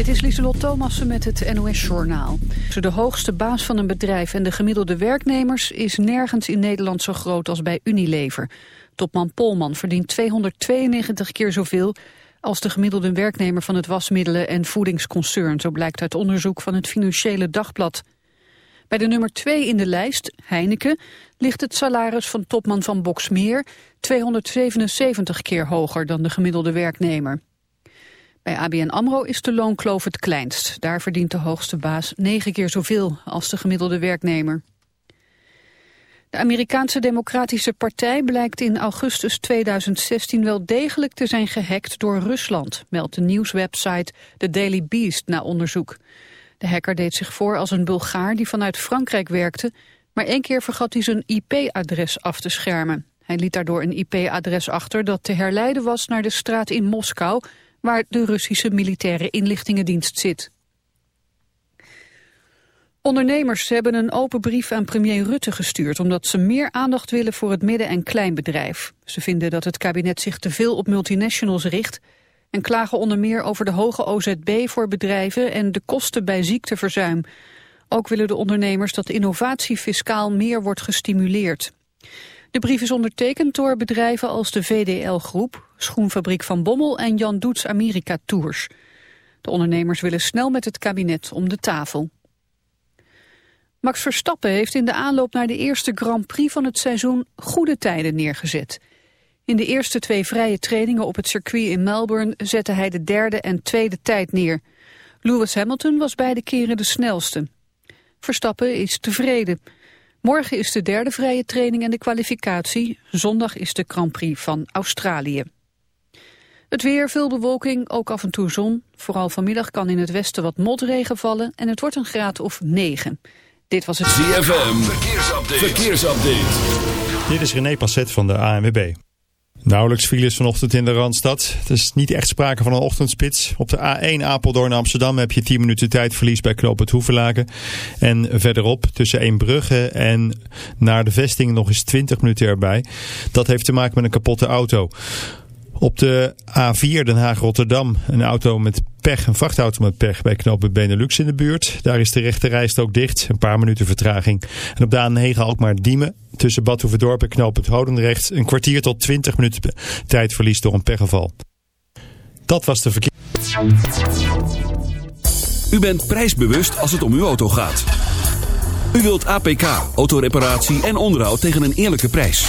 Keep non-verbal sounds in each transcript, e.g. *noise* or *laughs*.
Dit is Lieselot Thomassen met het NOS-journaal. De hoogste baas van een bedrijf en de gemiddelde werknemers... is nergens in Nederland zo groot als bij Unilever. Topman Polman verdient 292 keer zoveel... als de gemiddelde werknemer van het wasmiddelen- en voedingsconcern. Zo blijkt uit onderzoek van het Financiële Dagblad. Bij de nummer 2 in de lijst, Heineken... ligt het salaris van topman van Boxmeer... 277 keer hoger dan de gemiddelde werknemer. Bij ABN AMRO is de loonkloof het kleinst. Daar verdient de hoogste baas negen keer zoveel als de gemiddelde werknemer. De Amerikaanse Democratische Partij blijkt in augustus 2016 wel degelijk te zijn gehackt door Rusland, meldt de nieuwswebsite The Daily Beast na onderzoek. De hacker deed zich voor als een Bulgaar die vanuit Frankrijk werkte, maar één keer vergat hij zijn IP-adres af te schermen. Hij liet daardoor een IP-adres achter dat te herleiden was naar de straat in Moskou waar de Russische militaire inlichtingendienst zit. Ondernemers hebben een open brief aan premier Rutte gestuurd... omdat ze meer aandacht willen voor het midden- en kleinbedrijf. Ze vinden dat het kabinet zich te veel op multinationals richt... en klagen onder meer over de hoge OZB voor bedrijven... en de kosten bij ziekteverzuim. Ook willen de ondernemers dat innovatie fiscaal meer wordt gestimuleerd. De brief is ondertekend door bedrijven als de VDL Groep, Schoenfabriek van Bommel en Jan Doets Amerika Tours. De ondernemers willen snel met het kabinet om de tafel. Max Verstappen heeft in de aanloop naar de eerste Grand Prix van het seizoen goede tijden neergezet. In de eerste twee vrije trainingen op het circuit in Melbourne zette hij de derde en tweede tijd neer. Lewis Hamilton was beide keren de snelste. Verstappen is tevreden. Morgen is de derde vrije training en de kwalificatie. Zondag is de Grand Prix van Australië. Het weer, veel bewolking, ook af en toe zon. Vooral vanmiddag kan in het westen wat motregen vallen en het wordt een graad of 9. Dit was het ZFM, verkeersupdate. verkeersupdate. Dit is René Passet van de ANWB. Nauwelijks files vanochtend in de Randstad. Het is niet echt sprake van een ochtendspits. Op de A1 Apeldoorn Amsterdam heb je 10 minuten tijdverlies bij Knoop het. En verderop tussen Eembrugge en naar de vesting nog eens 20 minuten erbij. Dat heeft te maken met een kapotte auto. Op de A4 Den Haag-Rotterdam een auto met pech, een vrachtauto met pech bij knooppunt Benelux in de buurt. Daar is de rechte ook dicht, een paar minuten vertraging. En op de A9 Alkmaar-Diemen tussen Bad Hoeverdorp en knooppunt Hodendrecht een kwartier tot 20 minuten tijdverlies door een pechgeval. Dat was de verkeer. U bent prijsbewust als het om uw auto gaat. U wilt APK, autoreparatie en onderhoud tegen een eerlijke prijs.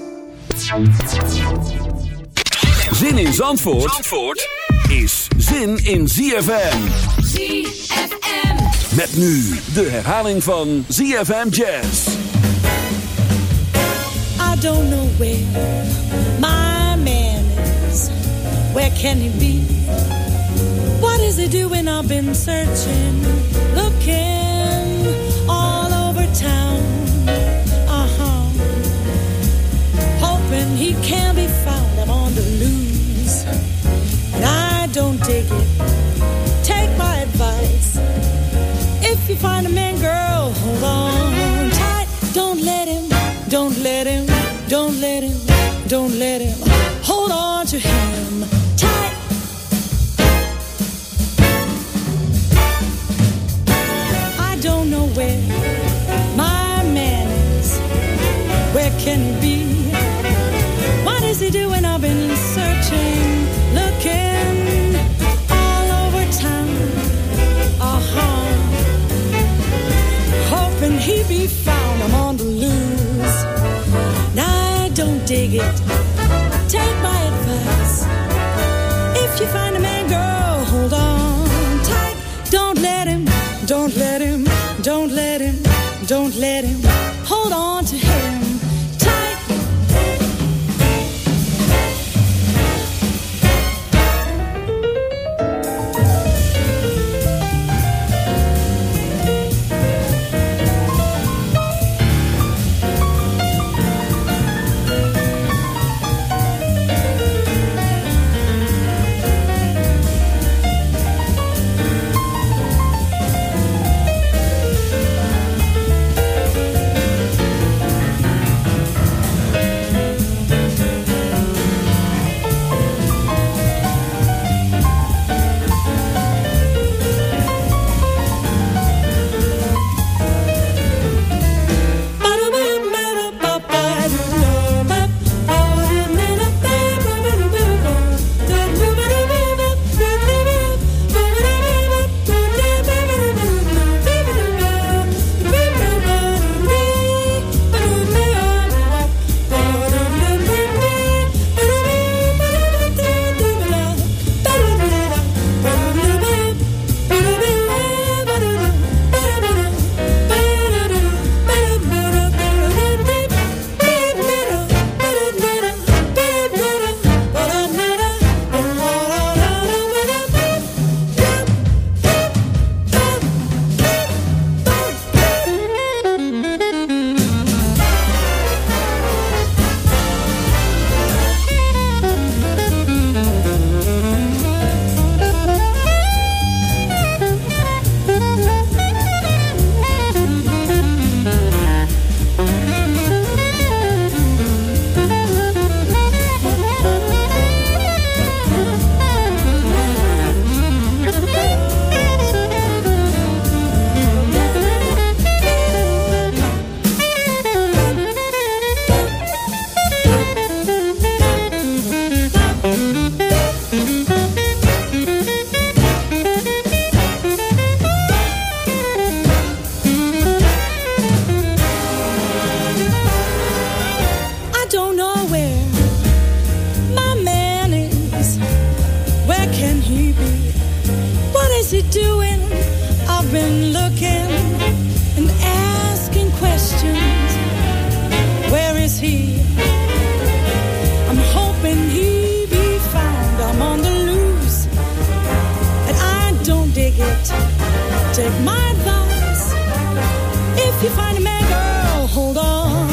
Zin in Zandvoort, Zandvoort is zin in ZFM. ZFM. Met nu de herhaling van ZFM Jazz. I don't know where my man is. Where can he be? What is he doing? I've been searching, looking all over town. He can be found. I'm on the loose. And I don't dig it. Take my advice. If you find a man, girl, hold on tight. Don't let him, don't let him, don't let him, don't let him. Hold on to him let him. My advice. If you find a man, girl, hold on.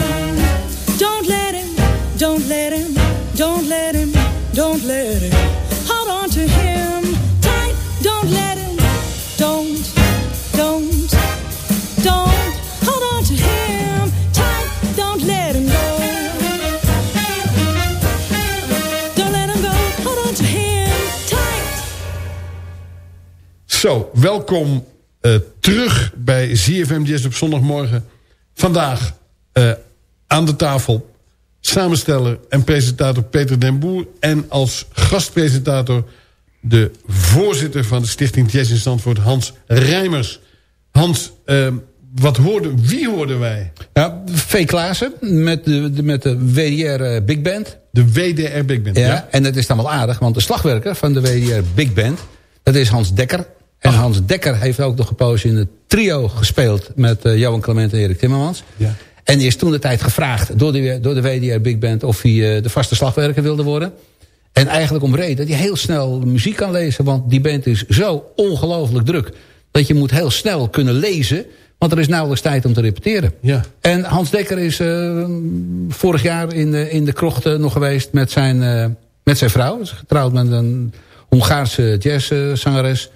Don't let him, don't let him, don't let him, don't let him. Hold on to him tight. Don't let him, don't, don't, don't. Hold on to him tight. Don't let him go. Don't let him go. Hold on to him tight. Zo, welkom eh, terug bij ZFM Jazz op zondagmorgen. Vandaag eh, aan de tafel samensteller en presentator Peter den Boer... en als gastpresentator de voorzitter van de stichting Jazz in Zandvoort... Hans Rijmers. Hans, eh, wat hoorden, wie hoorden wij? Ja, V. Klaassen met de, de- met de WDR Big Band. De WDR Big Band, Ja, ja? En dat is dan wel aardig, want de slagwerker van de WDR Big Band... dat is Hans Dekker. En Hans Dekker heeft ook nog gepozen in het trio gespeeld... met eh, Johan Clement en Erik Timmermans. Ja. En die is toen de tijd gevraagd door de, door de WDR Big Band... of hij eh, de vaste slagwerker wilde worden. En eigenlijk om reden dat hij heel snel muziek kan lezen... want die band is zo ongelooflijk druk... dat je moet heel snel kunnen lezen... want er is nauwelijks tijd om te repeteren. Ja. En Hans Dekker is eh, vorig jaar in de, in de krochten nog geweest met zijn, met zijn vrouw. Is getrouwd met een Hongaarse jazzzangeres.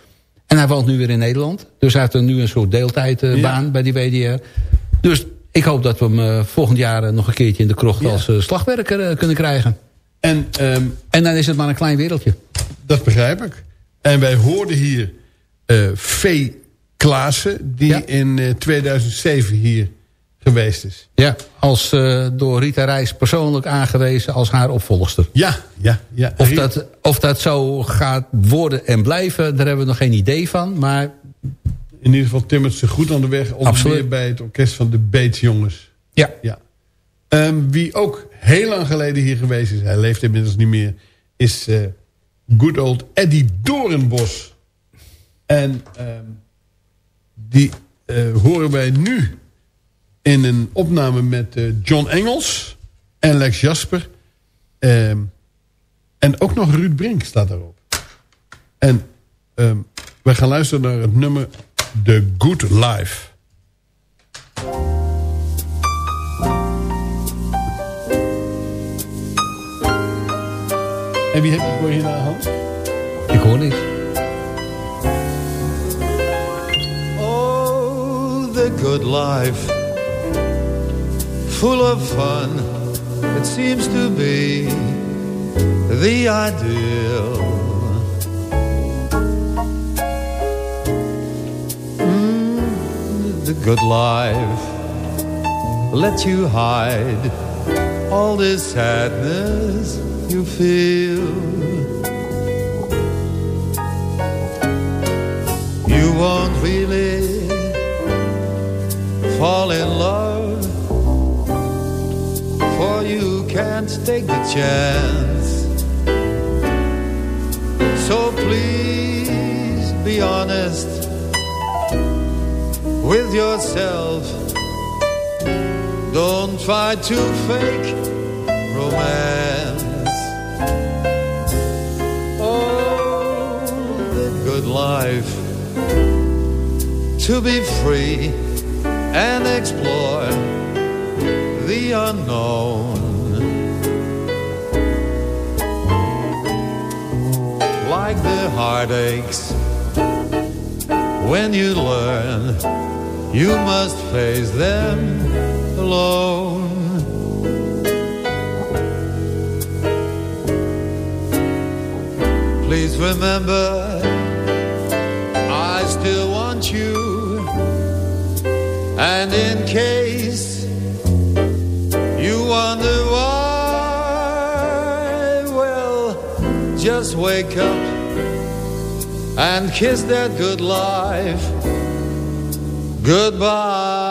En hij woont nu weer in Nederland. Dus hij heeft er nu een soort deeltijdbaan Ja. bij die WDR. Dus ik hoop dat we hem eh, volgend jaar eh, nog een keertje in de krocht Ja. als eh, slagwerker kunnen krijgen. En ehm, En dan is het maar een klein wereldje. dat begrijp ik. En wij hoorden hier eh V. Klaassen... die Ja. in eh, 2007 hier geweest is. Ja, als eh, door Rita Reis persoonlijk aangewezen als haar opvolgster. Ja, ja, ja. Of dat, of dat zo gaat worden en blijven, daar hebben we nog geen idee van. Maar In ieder geval timmert ze goed aan de weg. Onder Absoluut. meer bij het orkest van de Beetsjongens. ja, Ja. Ehm, wie ook heel lang geleden hier geweest is... hij leeft inmiddels niet meer... is eh, good old Eddie Doornbos. En ehm, die eh, horen wij nu in een opname met eh, John Engels en Lex Jasper. Ehm, en ook nog Ruud Brink staat daarop. En ehm, wij gaan luisteren naar het nummer The Good Life. En wie heb je voor je naar hand? Ik hoor niks. Oh, the good life. Full of fun. It seems to be the ideal. Mm, the good life. Let you hide all this sadness you feel. You won't really fall in love, can't take the chance. So please be honest with yourself. Don't try to fake romance. Oh, the good life. To be free and explore the unknown. Like the heartaches when you learn you must face them alone. Please remember, I still want you. And in case you wonder why, well, just wake up and kiss that good life goodbye.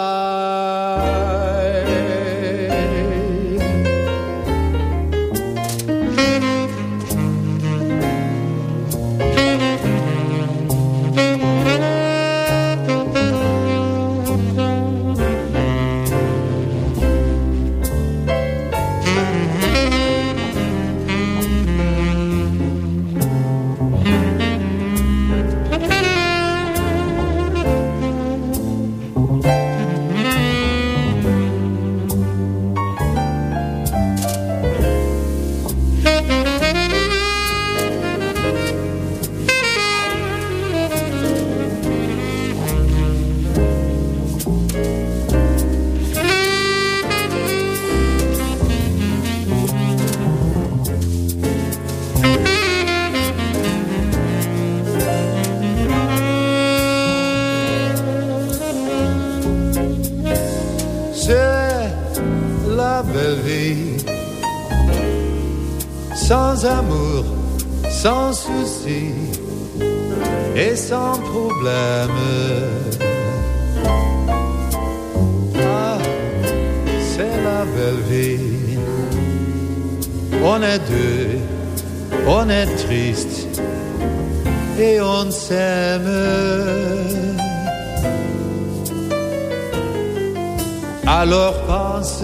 Sans amour, sans souci et sans problème. Ah, c'est la belle vie. On est deux, on est triste et on s'aime. Alors pense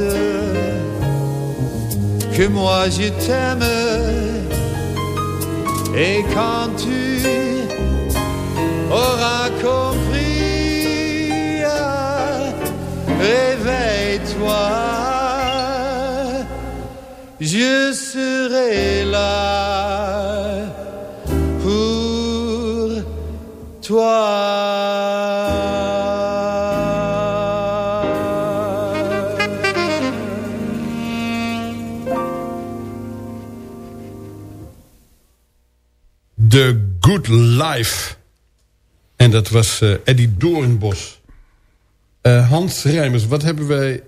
que moi je t'aime et quand tu auras compris, réveille-toi, je serai là Life. En dat was eh, Eddie Doornbos. Eh, Hans Rijmers, wat hebben wij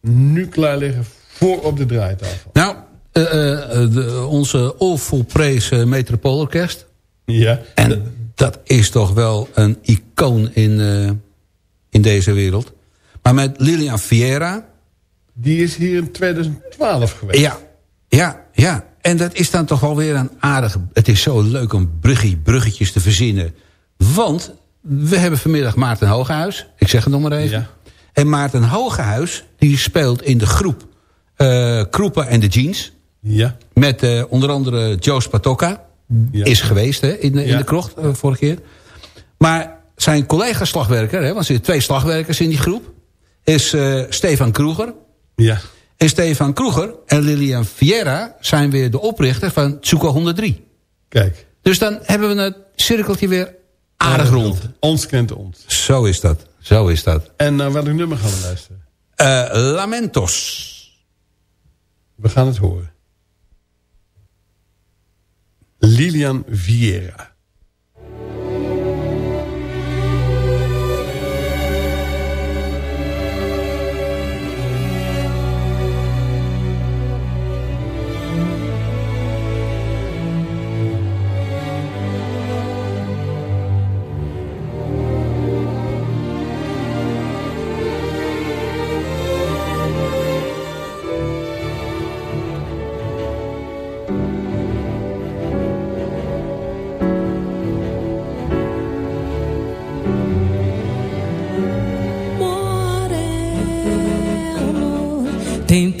nu klaar liggen voor op de draaitafel? Nou, eh, de, onze onvolprezen Metropoolorkest. Ja, En dat is toch wel een icoon in, in deze wereld. Maar met Lilian Vieira... die is hier in 2012 geweest. Ja, ja, ja. en dat is dan toch wel weer een aardige... Het is zo leuk om bruggie, bruggetjes te verzinnen. Want we hebben vanmiddag Maarten Hogehuis. Ik zeg het nog maar even. Ja. En Maarten Hogehuis, die speelt in de groep eh Kroepen en de Jeans. Ja. Met eh, onder andere Joe Spatocca. Ja. Is geweest hè, in, de, in Ja. de krocht eh, vorige keer. Maar zijn collega slagwerker, hè, want er zitten twee slagwerkers in die groep... is Stefan Kroeger. Ja. En Stefan Kroeger en Lilian Vieira zijn weer de oprichter van Tsuko 103. Kijk. Dus dan hebben we het cirkeltje weer aardig rond. Ons kent ons. Zo is dat. Zo is dat. En naar welk nummer gaan we luisteren? Eh, Lamentos. We gaan het horen. Lilian Vieira.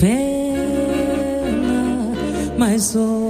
Pena, mas sou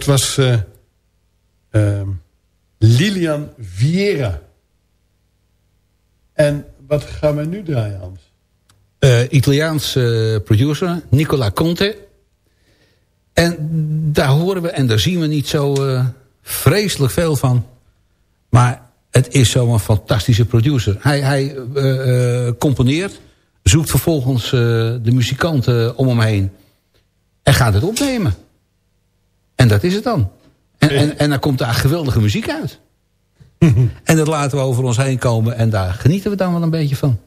Dat was eh, ehm, Lilian Vieira. En wat gaan we nu draaien, Hans? Uh, Italiaans uh, producer, Nicola Conte. En daar horen we en daar zien we niet zo vreselijk veel van. Maar het is zo'n fantastische producer. Hij, hij componeert, zoekt vervolgens de muzikanten om hem heen. En gaat het opnemen. En dat is het dan. En, en, en dan komt daar geweldige muziek uit. *laughs* en dat laten we over ons heen komen. En daar genieten we dan wel een beetje van.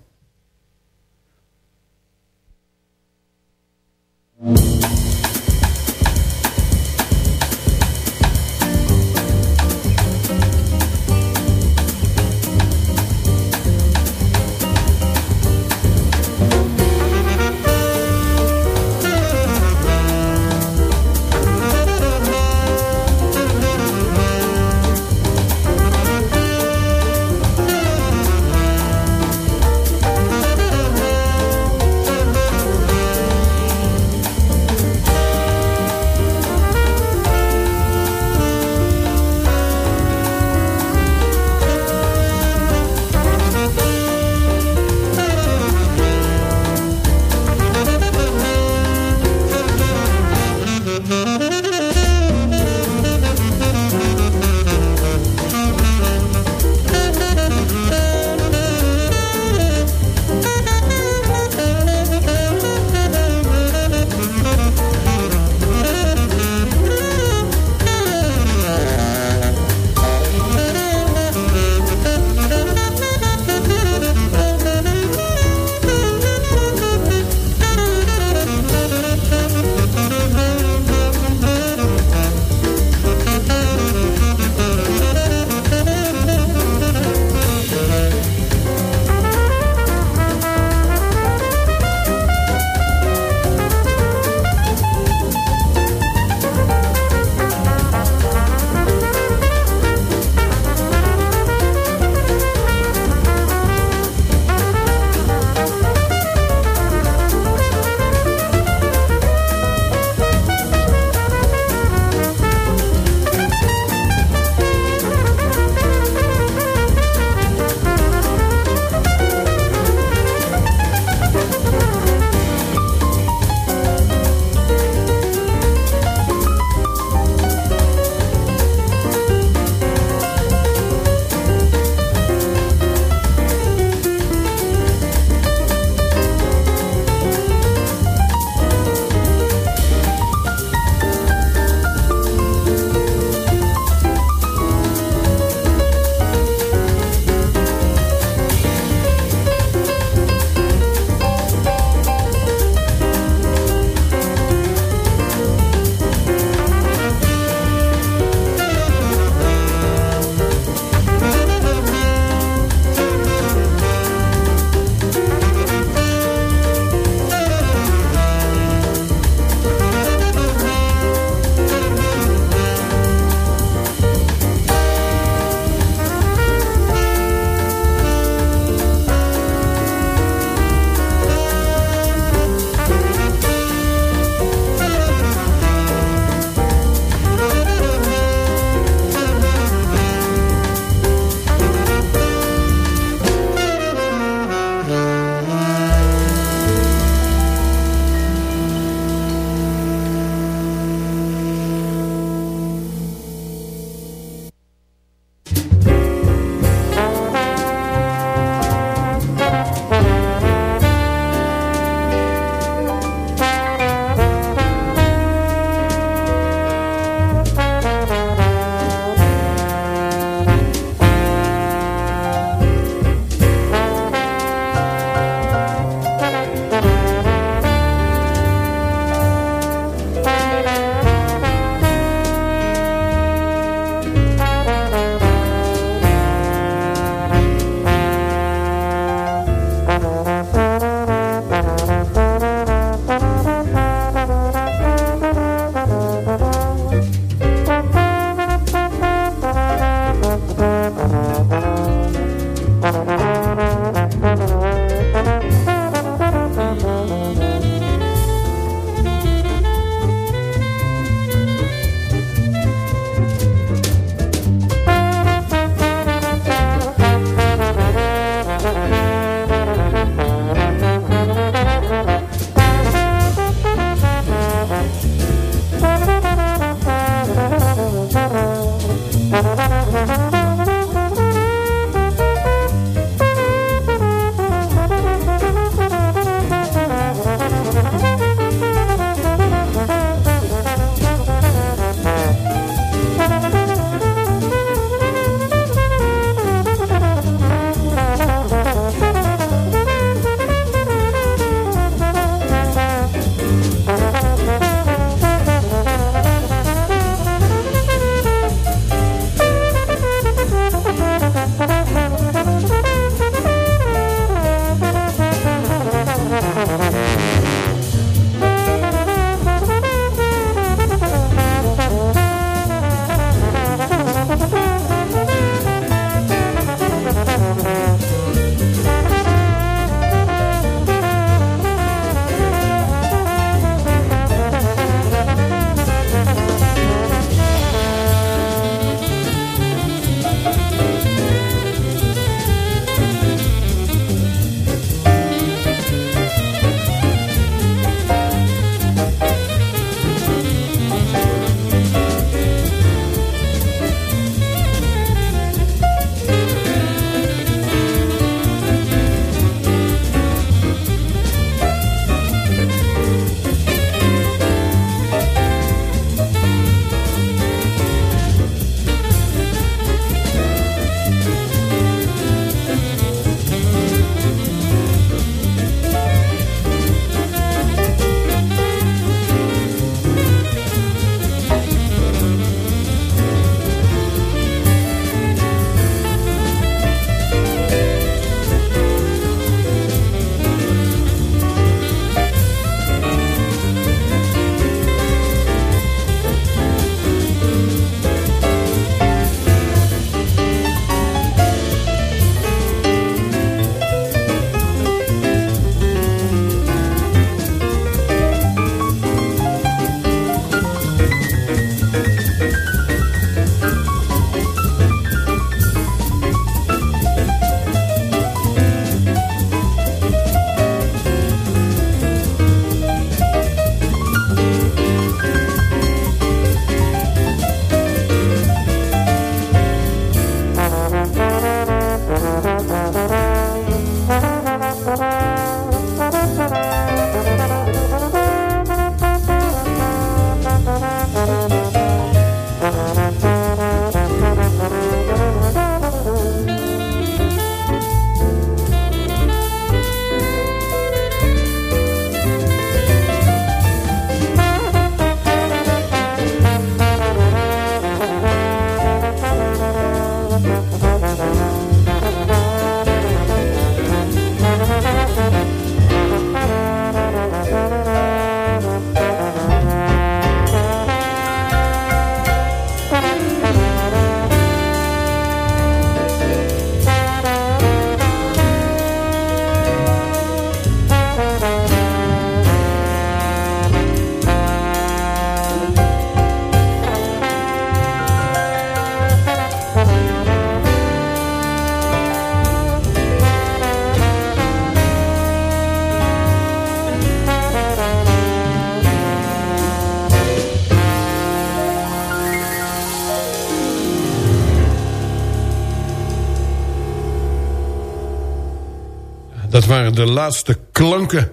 De laatste klanken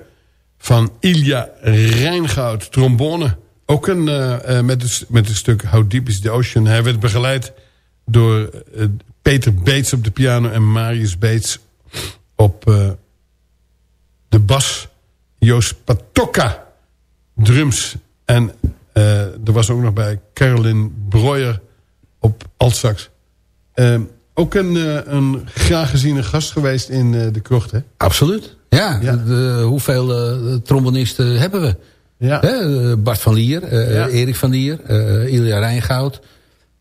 van Ilja Rijngoud, trombone. Ook een, uh, uh, met, het, met het stuk How Deep is the Ocean. Hij werd begeleid door uh, Peter Beets op de piano... en Marius Beets op de bas. Joost Patokka, drums. En er was ook nog bij Caroline Breuer op altsax. Ehm, ook een, een graag geziene gast geweest in de krocht, hè? Absoluut. Ja, ja. De, hoeveel uh, trombonisten hebben we? Ja. Hè? Bart van Lier, uh, ja. Erik van Lier, uh, Ilja Rijngoud.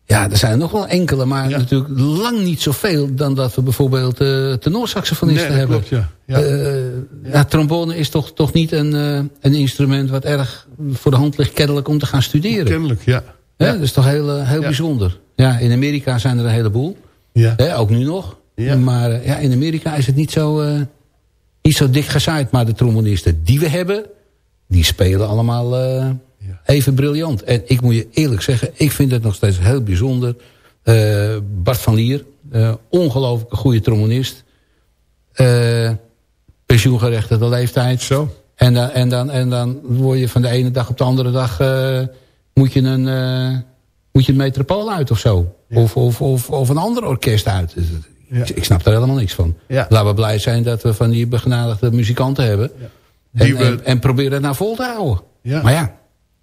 Ja, er zijn nog wel enkele, maar ja. natuurlijk lang niet zoveel... dan dat we bijvoorbeeld uh, tenorsaxofonisten nee, hebben. Klopt, ja. Ja. ja. trombone is toch, toch niet een, een instrument... wat erg voor de hand ligt kennelijk om te gaan studeren. Kennelijk, ja. ja. Dat is toch heel, heel bijzonder. Ja, in Amerika zijn er een heleboel. Ja. Ook nu nog. Ja. Maar ja, in Amerika is het niet zo niet zo dik gezaaid. Maar de trombonisten die we hebben, die spelen allemaal uh, ja. even briljant. En ik moet je eerlijk zeggen, ik vind het nog steeds heel bijzonder. Uh, Bart van Lier, ongelooflijk goede trombonist. pensioengerechtigde leeftijd. Zo. En dan, en, dan, en dan word je van de ene dag op de andere dag... moet je een, moet je een metropool uit of zo. Of, of, of, of een ander orkest uit. Ja. Ik snap daar helemaal niks van. Ja. Laten we blij zijn dat we van die begenadigde muzikanten hebben. Ja. En, we... en, en, proberen het nou vol te houden. Maar ja,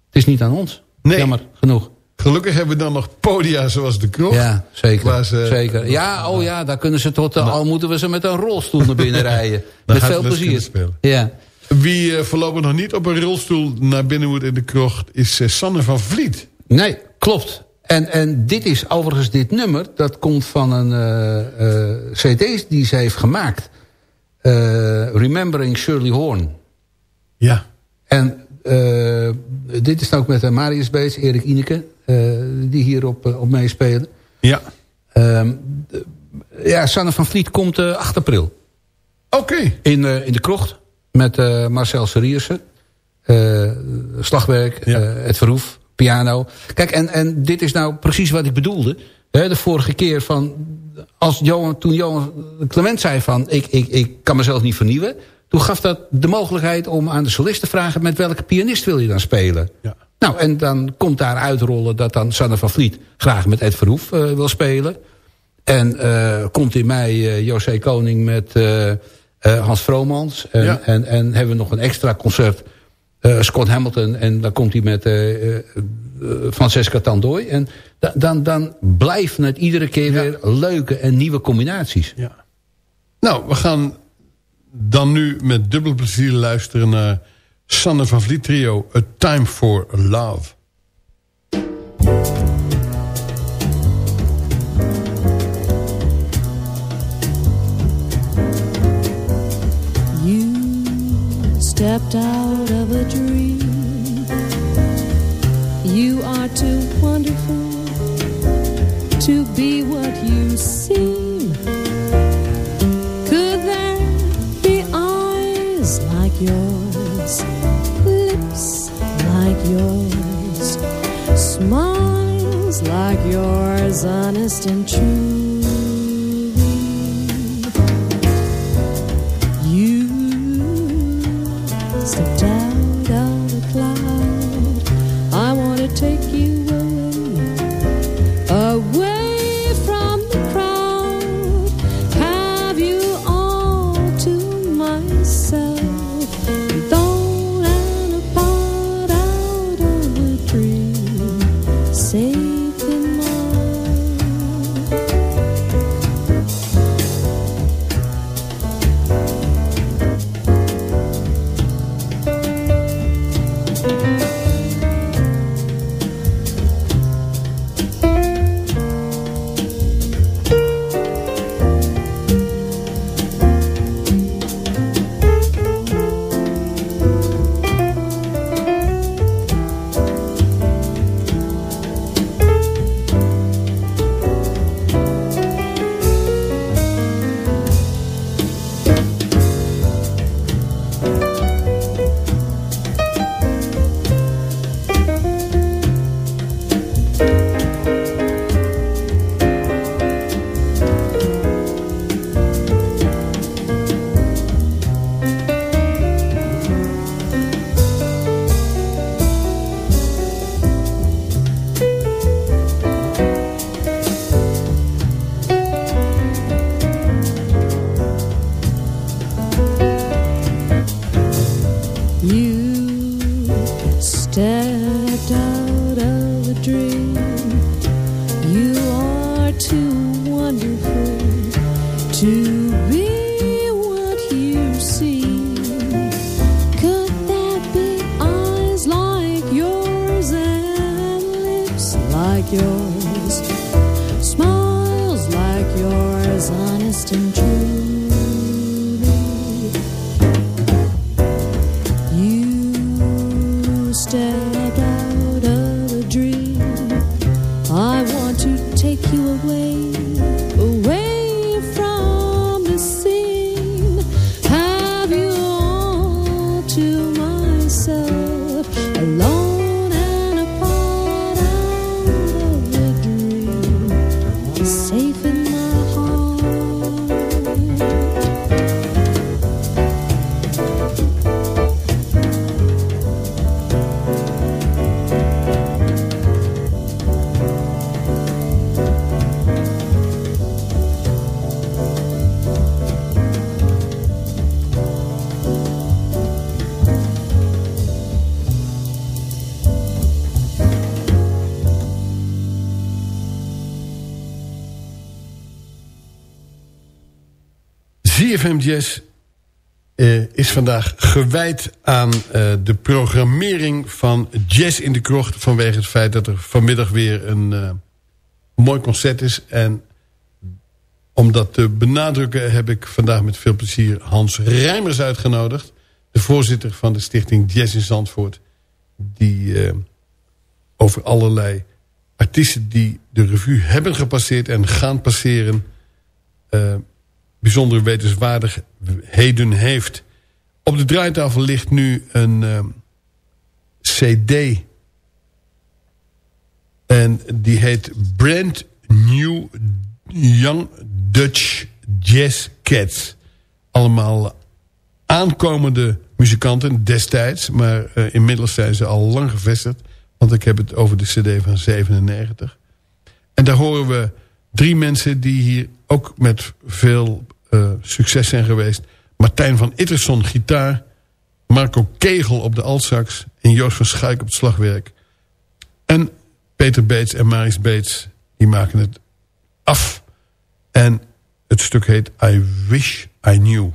het is niet aan ons. Nee. Jammer genoeg. Gelukkig hebben we dan nog podia zoals de kroeg. Ja, zeker. Ze, zeker. Ja, oh ja, daar kunnen ze tot... Nou, al moeten we ze met een rolstoel naar binnen *laughs* rijden. met veel plezier. Ja. Wie uh, voorlopig nog niet op een rolstoel naar binnen moet in de krocht... is uh, Sanne van Vliet. Nee, klopt. En, en dit is overigens dit nummer, dat komt van een uh, uh, cd die ze heeft gemaakt. Uh, Remembering Shirley Horn. Ja. En dit is ook met Marius Beets, Erik Ineke, die hier op, op meespelen. Ja. ja, Sanne van Vliet komt 8 april. Oké. Okay. In, in de krocht met Marcel Seriersen. slagwerk, ja. het verhoef piano. Kijk, en, en dit is nou precies wat ik bedoelde. He, de vorige keer van... Als Johan, toen Johan Clement zei van... Ik, ik, ik kan mezelf niet vernieuwen... toen gaf dat de mogelijkheid om aan de solist te vragen... met welke pianist wil je dan spelen? Ja. Nou, en dan komt daar uitrollen dat dan Sanne van Vliet... graag met Ed Verhoef uh, wil spelen. En uh, komt in mei uh, José Koning met Hans Vromans. En, ja. en, en hebben we nog een extra concert... Uh, Scott Hamilton en dan komt hij met uh, uh, Francesca Tandooi. En da dan, dan blijven het iedere keer ja. weer leuke en nieuwe combinaties. Ja. Nou, we gaan dan nu met dubbel plezier luisteren naar Sanne van Vliet Trio... A Time for Love. Stepped out of a dream. You are too wonderful to be what you seem. Could there be eyes like yours, lips like yours, smiles like yours, honest and true? Stepped out of the cloud. I want to take you away, away from the crowd. Have you all to myself, out of safe Jazz eh, is vandaag gewijd aan eh, de programmering van Jazz in de Krocht... vanwege het feit dat er vanmiddag weer een eh, mooi concert is. En om dat te benadrukken heb ik vandaag met veel plezier Hans Rijmers uitgenodigd. De voorzitter van de stichting Jazz in Zandvoort. Die over allerlei artiesten die de revue hebben gepasseerd en gaan passeren... bijzondere wetenswaardigheden heeft. Op de draaitafel ligt nu een eh, cd. En die heet Brand New Young Dutch Jazz Cats. Allemaal aankomende muzikanten destijds. Maar eh, inmiddels zijn ze al lang gevestigd. Want ik heb het over de cd van 97. En daar horen we drie mensen die hier ook met veel eh, succes zijn geweest. Martijn van Itterson gitaar. Marco Kegel op de altsax. En Joost van Schuik op het slagwerk. En Peter Beets en Maris Beets. Die maken het af. En het stuk heet I Wish I Knew.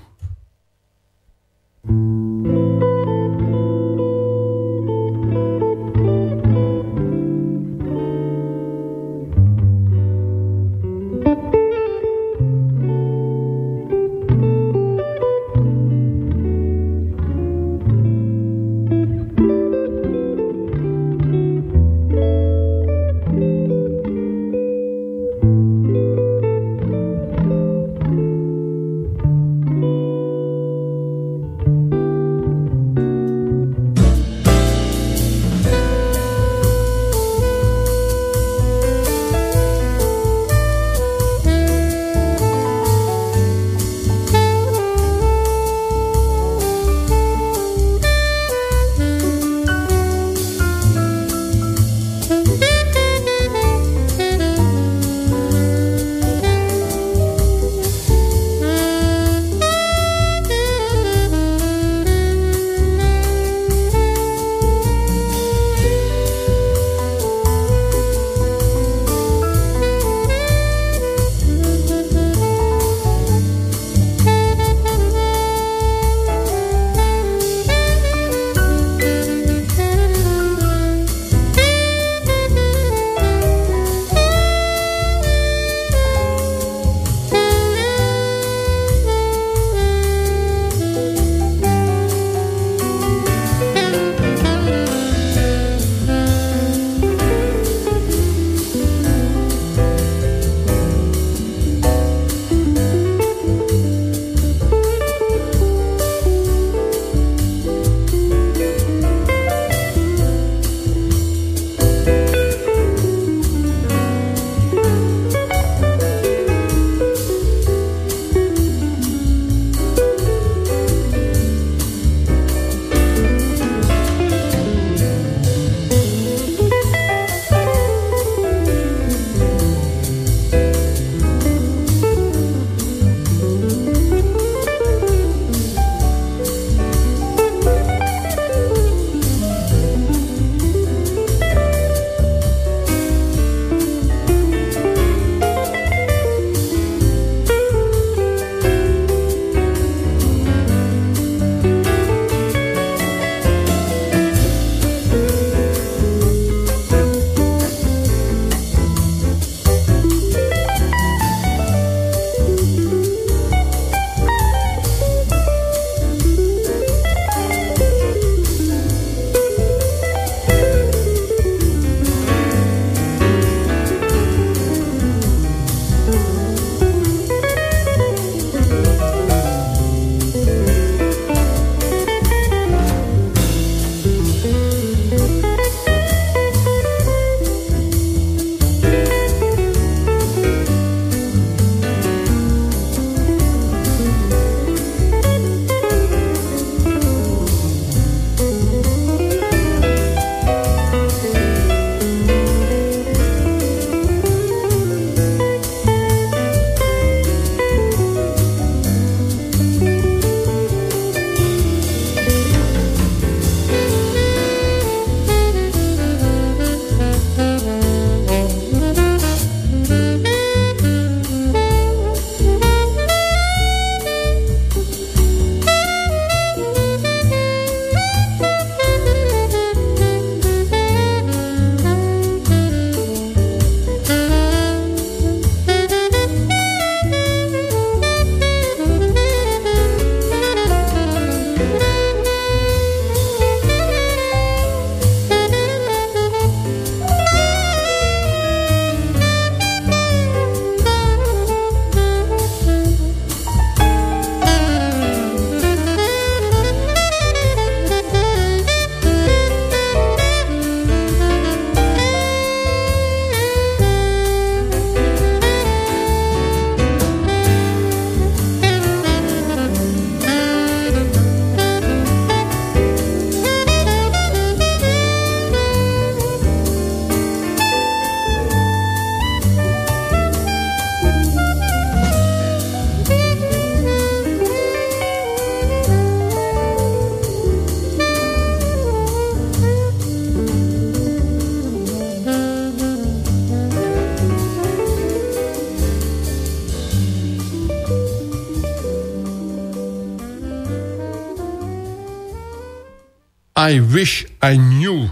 I Wish I Knew.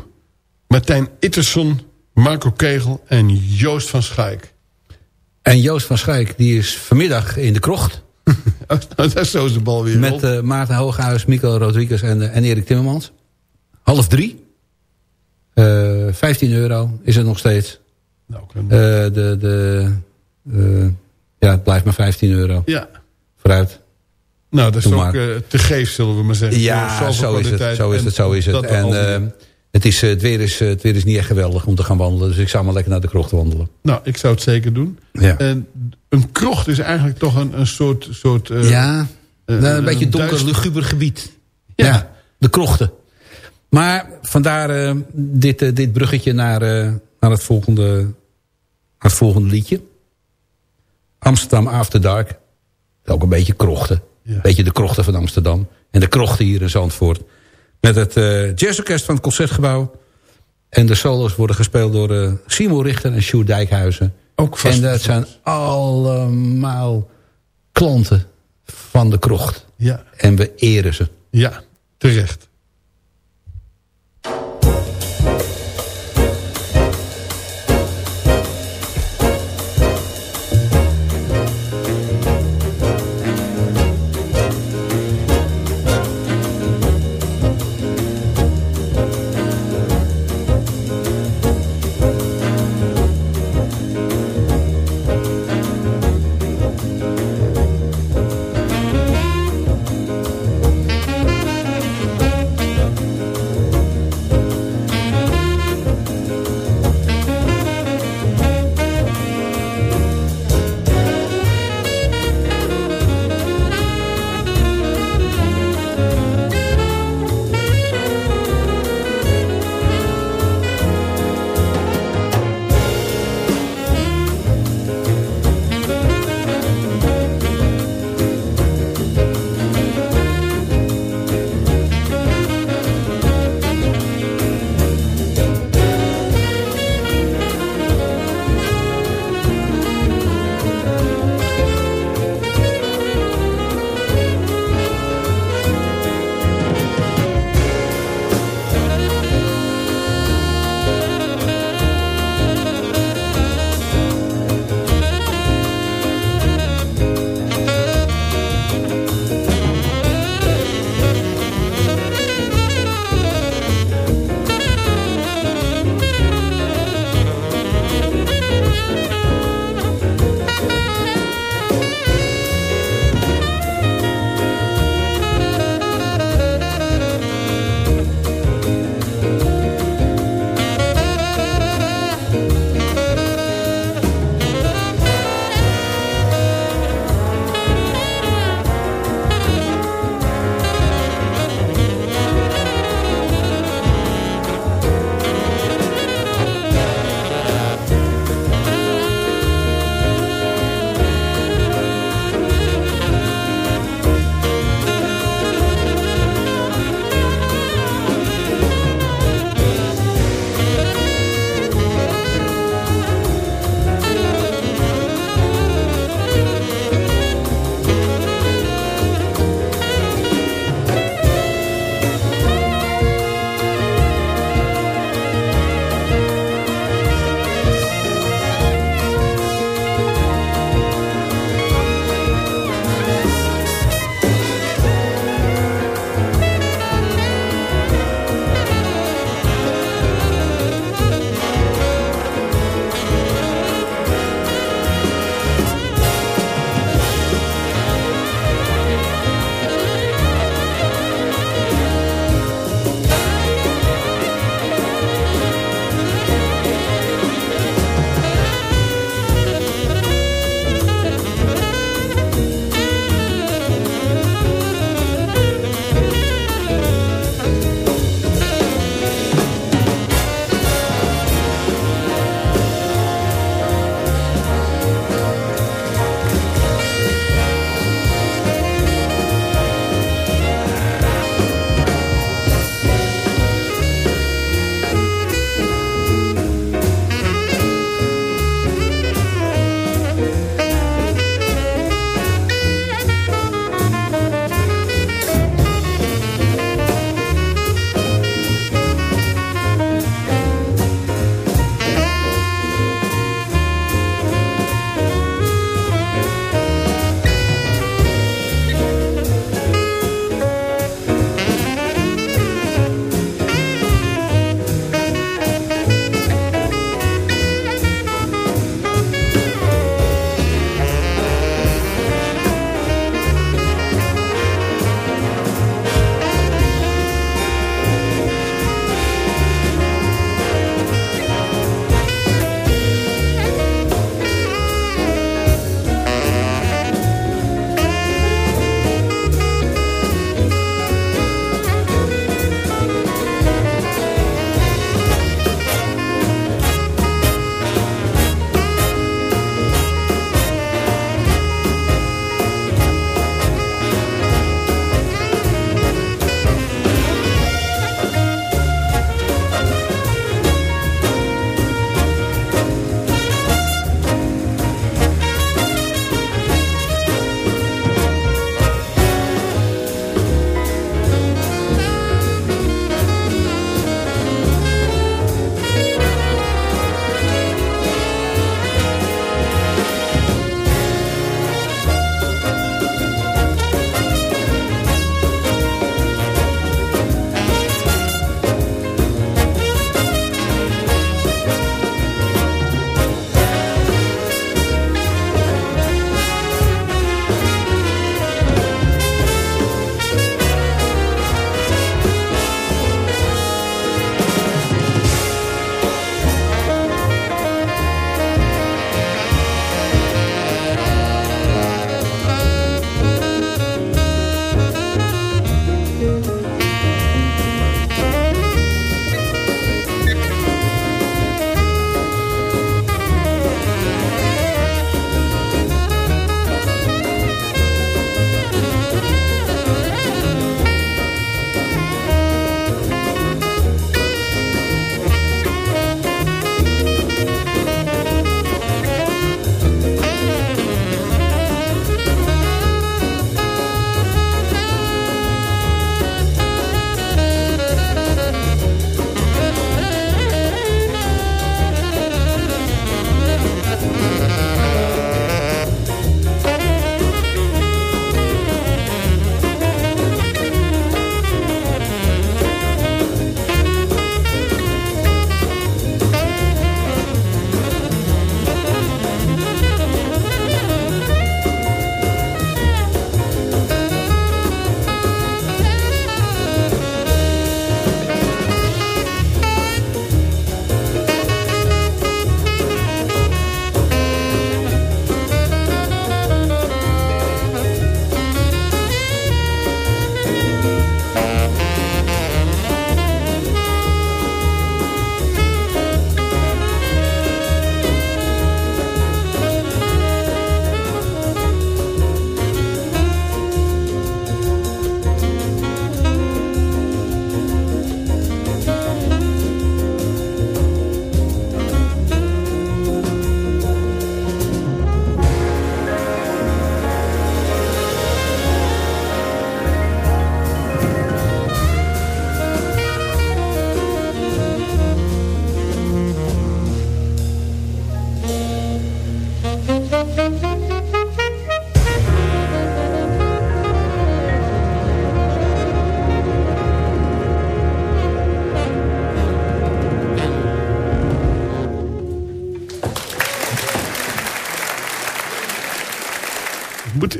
Martijn Itterson, Marco Kegel en Joost van Schaik. En Joost van Schaik die is vanmiddag in de krocht. *laughs* Dat is zo is de bal weer Met eh, Maarten Hooghuis, Mico Rodriguez en, eh, en Erik Timmermans. Half drie. Eh 15 euro is het nog steeds. Nou, de, de, ja, het blijft maar 15 euro. ja. Vooruit. Nou, dat is ook eh, te geef, zullen we maar zeggen. Ja, zo is het. Zo is het, zo is het. En eh, het, is, eh, het, weer is, het weer is niet echt geweldig om te gaan wandelen. Dus ik zou maar lekker naar de krocht wandelen. nou, ik zou het zeker doen. Ja. En een krocht is eigenlijk toch een, een soort... soort ja, nou, een beetje donker, luguber gebied. Ja. Ja. de krochten. Maar vandaar dit, dit bruggetje naar, naar, het volgende, naar het volgende liedje. Amsterdam After Dark. Ook een beetje krochten. Een beetje de krochten van Amsterdam. En de krochten hier in Zandvoort. Met het eh jazzorkest van het Concertgebouw. En de solos worden gespeeld door Simo Richter en Sjoerd Dijkhuizen. Ook vast en dat zijn allemaal klanten van de krocht. Ja, En we eren ze. ja, terecht.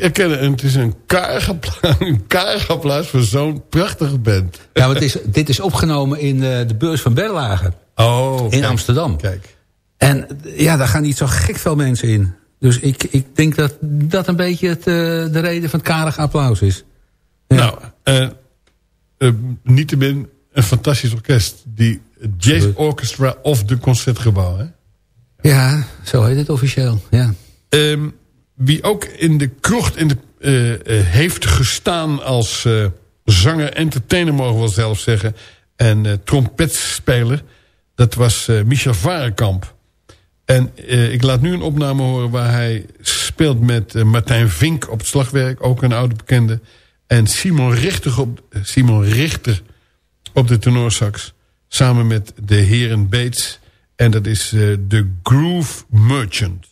Erkennen, en het is een karig applaus, karig voor zo'n prachtige band. Ja, want is, dit is opgenomen in eh, de beurs van Berlage. Oh, In kijk, Amsterdam. Kijk. En ja, daar gaan niet zo gek veel mensen in. Dus ik, ik denk dat dat een beetje het, eh, de reden van het karige applaus is. Ja. Nou, eh eh, niettemin een fantastisch orkest. Die Jazz. Orchestra of de Concertgebouw. Hè? Ja, zo heet het officieel. Ja. Ehm, wie ook in de krocht in de, eh, eh, heeft gestaan als eh, zanger, entertainer mogen we wel zelf zeggen. En trompetspeler. Dat was Michel Varenkamp. En ik laat nu een opname horen waar hij speelt met Martijn Vink op het slagwerk. Ook een oude bekende. En Simon Richter op, Simon Richter op de tenorsax. Samen met de heren Bates. En dat is The Groove Merchant.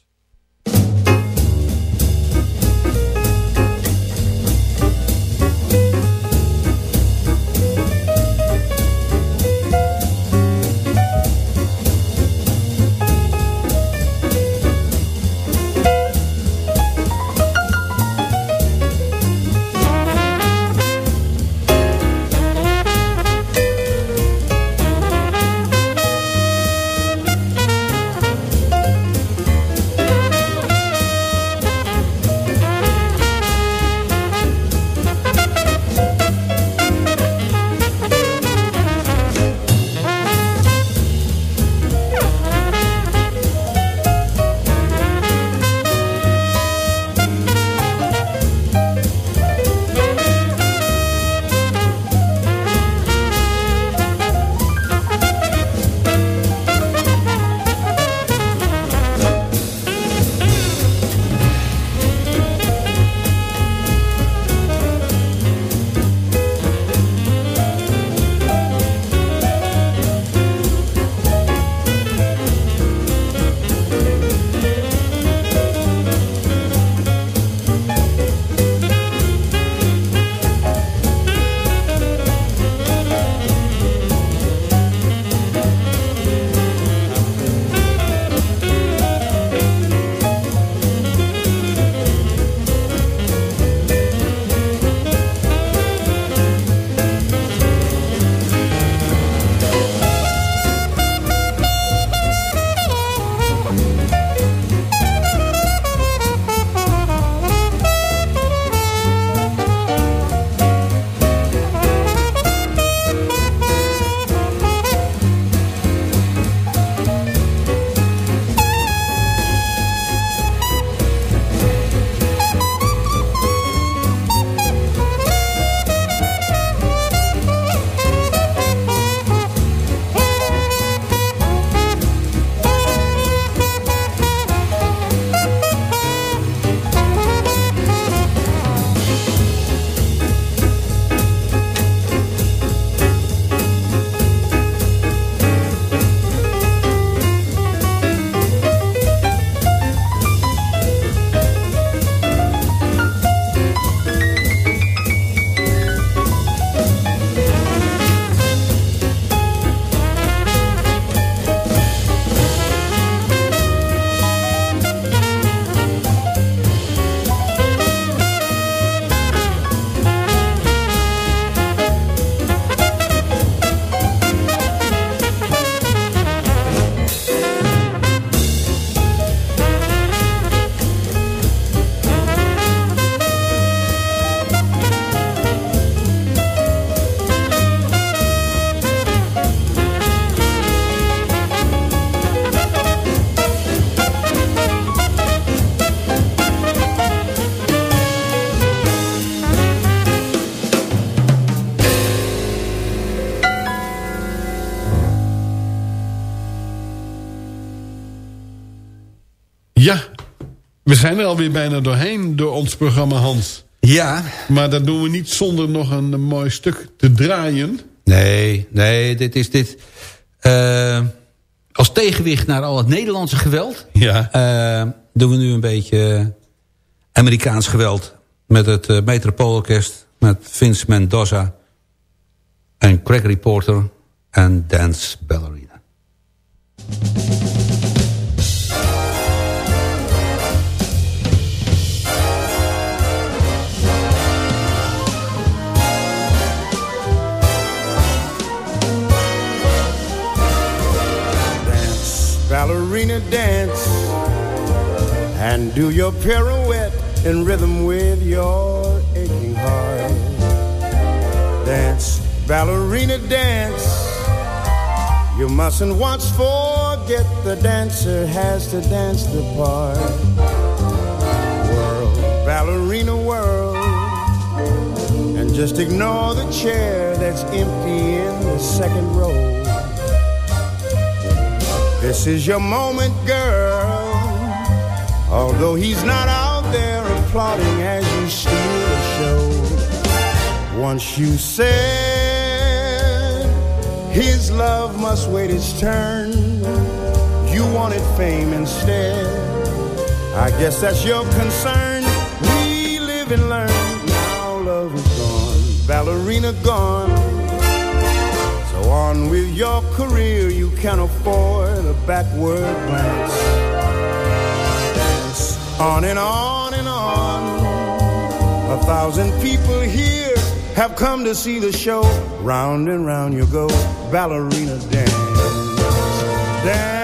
Ja, we zijn er alweer bijna doorheen door ons programma Hans. Ja. Maar dat doen we niet zonder nog een, mooi stuk te draaien. Nee, nee, dit is dit... eh, als tegenwicht naar al het Nederlandse geweld... Ja. eh, doen we nu een beetje Amerikaans geweld... met het uh, Metropoolorkest, met Vince Mendoza... en Gregory Porter en Dance Ballerina. And do your pirouette in rhythm with your aching heart. Dance, ballerina, dance. You mustn't once forget the dancer has to dance the part. World, ballerina world. And just ignore the chair that's empty in the second row. This is your moment, girl. Although he's not out there applauding as you steal the show. Once you said his love must wait its turn, you wanted fame instead. I guess that's your concern. We live and learn. Now love is gone, ballerina gone. On with your career, you can't afford a backward glance on and on and on. A thousand people here have come to see the show. Round and round you go, ballerina dance. Dance.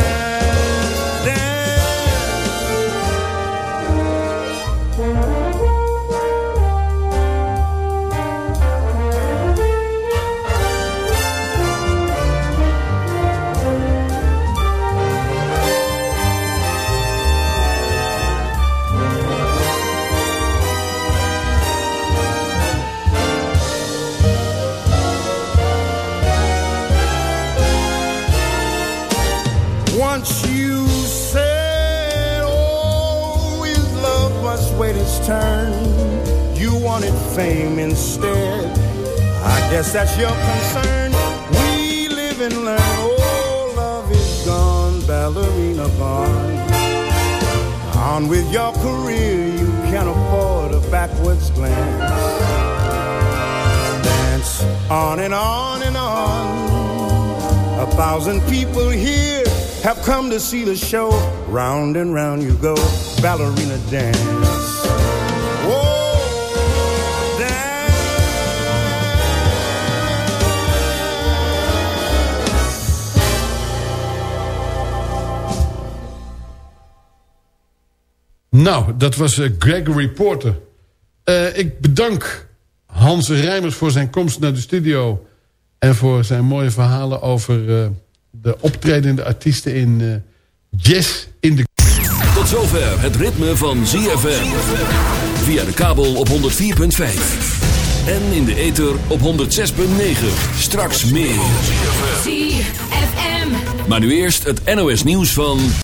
Fame instead. I guess that's your concern. We live and learn. Oh, love is gone, ballerina gone. On with your career, you can't afford a backwards glance. Dance on and on and on. A thousand people here have come to see the show. Round and round you go, ballerina dance. Nou, dat was eh, Gregory Porter. Eh, ik bedank Hans Rijmers voor zijn komst naar de studio... en voor zijn mooie verhalen over eh, de optredende artiesten in eh, jazz in de... Tot zover het ritme van ZFM. Via de kabel op 104.5. En in de ether op 106.9. Straks meer. ZFM. Maar nu eerst het NOS nieuws van...